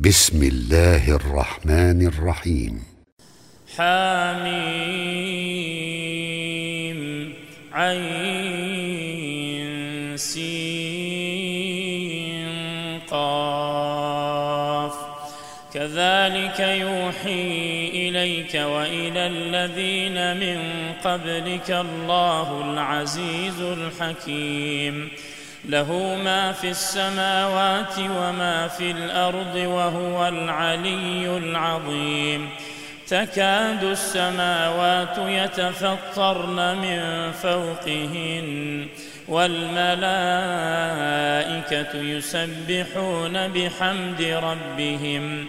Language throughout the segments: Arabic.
بسم الله الرحمن الرحيم حاميم عين سين قاف۔ كذلك يوحي إليك وإلى الذين من قبلك الله العزيز الحكيم له ما في السماوات وما في الأرض وهو العلي العظيم. تكاد السماوات يتفطرن من فوقهن والملائكة يسبحون بحمد ربهم.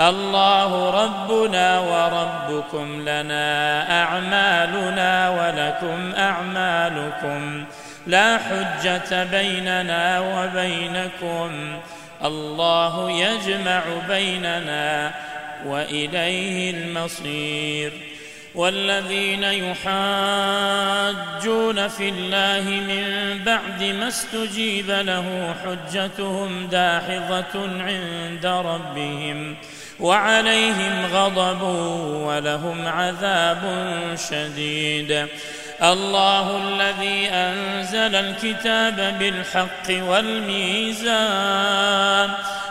الله ربنا وربكم لنا أعمالنا ولكم أعمالكم لا حجة بيننا وبينكم الله يجمع بيننا وإليه المصير والذين يحاجون في الله من بعد ما استجيب له حجتهم داحظة عند ربهم ۖ. وعليهم غضب ولهم عذاب شديد. الله الذي أنزل الكتاب بالحق والميزان.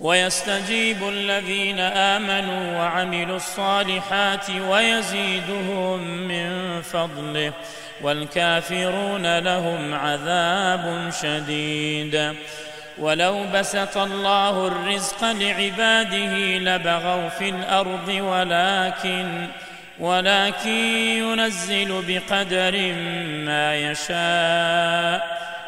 ويستجيب الذين آمنوا وعملوا الصالحات ويزيدهم من فضله والكافرون لهم عذاب شديد. ولو بسط الله الرزق لعباده لبغوا في الأرض ولكن ولكن ينزل بقدر ما يشاء.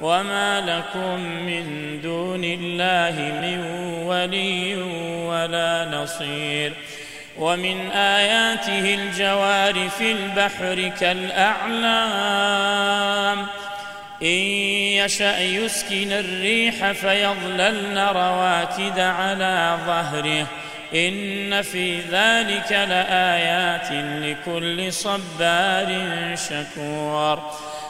وما لكم من دون الله من ولي ولا نصير ومن آياته الجوار في البحر كالأعلام إن يشأ يسكن الريح فيظللن رواكد على ظهره إن في ذلك لآيات لكل صبار شكور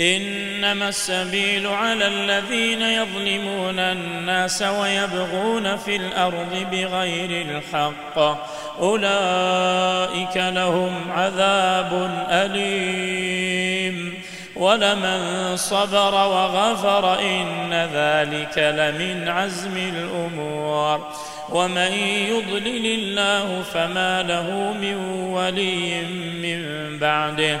إنما السبيل على الذين يظلمون الناس ويبغون في الأرض بغير الحق. أولئك لهم عذاب أليم. ولمن صبر وغفر إن ذلك لمن عزم الأمور. ومن يضلل الله فما له من ولي من بعده.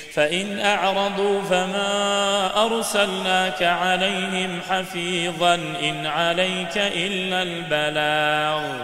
فإن أعرضوا فما أرسلناك عليهم حفيظا إن عليك إلا البلاغ